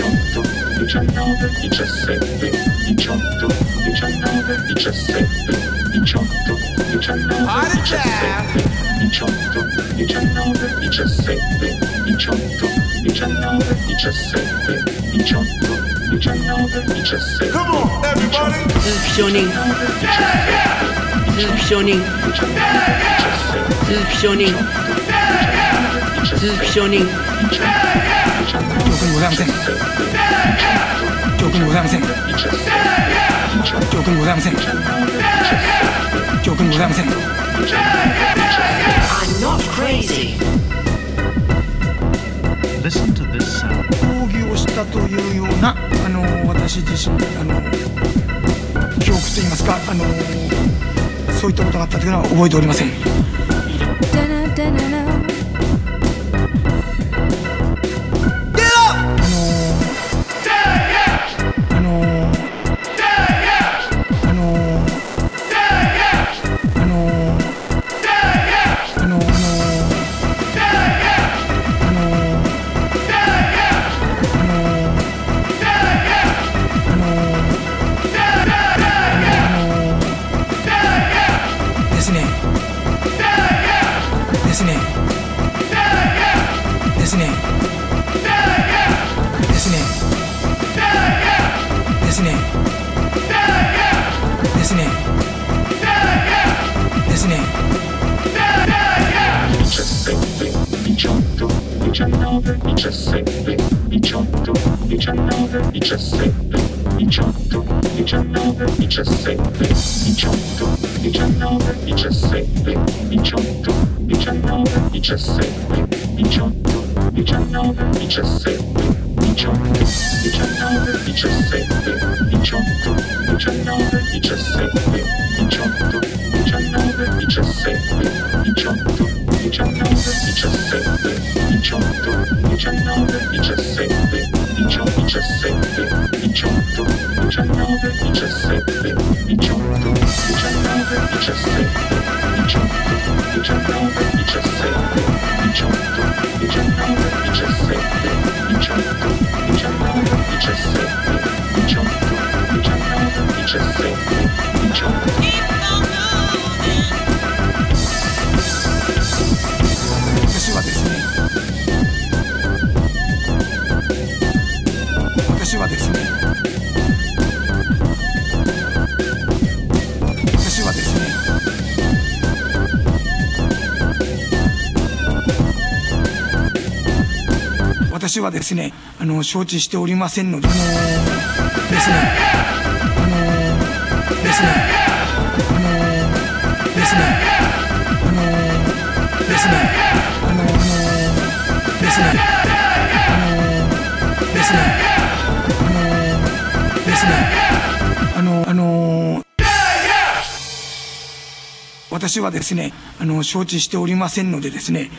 18, 19, 17, 18, 19, 17, 18, 19, 17, 18, 19, 17, 18, 19, 17, 18, Come on, everybody! Functioning. Yeah, yeah. Functioning. Yeah, yeah. Functioning. 鈴木証人記憶にございません。記憶にございません。記憶にございません。記憶にございません。I'm not crazy. Listen to this sound. 抗議をしたというようなあの私自身あの記憶といいますかあのそういったことがあったというのは覚えておりません Listening. Listening. Listening. Listening. Listening. Listening. Diciassette, diciotto, diciannove, diciassette, diciotto, diciannove, diciassette, diciotto, diciannove, diciassette, diciotto. 19, 17, 18, 19, 17, 18, 19, 17, 18, 19, 17, 18, 19, 17, 18, 19, 17, 18, 19, 17, 18, 19, 17, 18, 17, 18, 19, 17. Niczesy, niczesy, niczesy, niczesy, niczesy, niczesy, niczesy, niczesy, niczesy, niczesy, niczesy, niczesy, niczesy, niczesy, 私はですねあの承知しておりませんのであのですねあのですねあのですねあのですねあのあのですねあのですねあのですねあのあの私はですねあの承知しておりませんのでですね